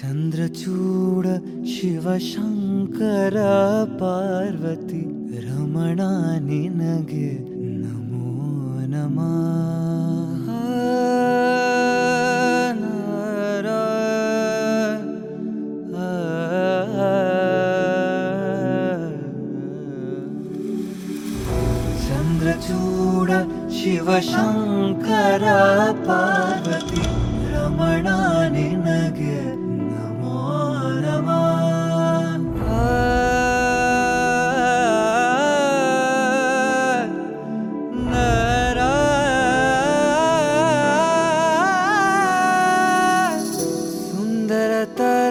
चन्द्रचूड शिवशङ्कर पार्वती रमणा निनगे नमो नमः। चन्द्रचूड शिवशङ्कर पार्वती रमणा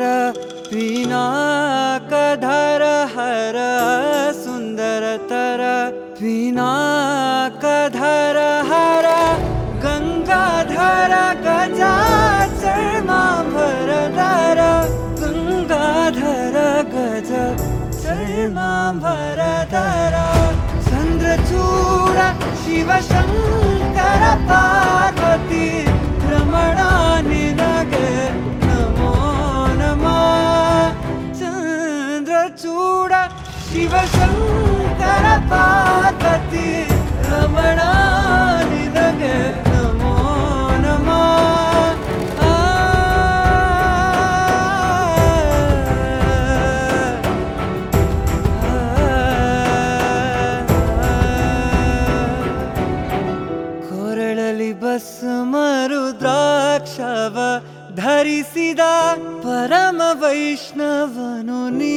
सुन्दरतर पिनाकधर हर सुन्दरतर पिनाकधर हर गङ्गाधर गजा चर्माम्बरधर गङ्गाधर गज चर्माम्बरधर चन्द्रचूड शिवशङ्कर चन्द्रचूड शिवशङ्कर पार्वती ಧರಿಸಿದ ಪರಮ ವೈಷ್ಣವನು ನೀನೆ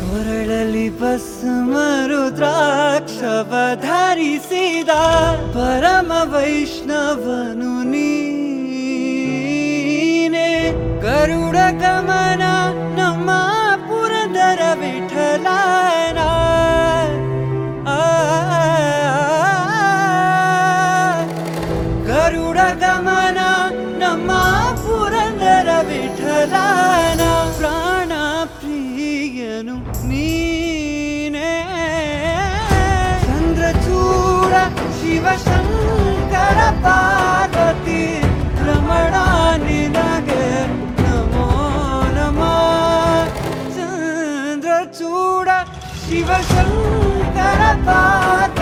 ಕೊರಳಲಿ ಬಸ್ ಮರುದ್ರಾಕ್ಷವ ಧರಿಸಿದ ಪರಮ ವೈಷ್ಣವನು ನೀನೆ ಗರುಡ ಗಮನ गमन नमा पुरन्दर विठलाना प्राणप्रियनु नीने चन्द्रचूड शिवशङ्कर पार्वती रमणानि नगे नमो नमः चन्द्रचूड शिवशङ्कर पार्वती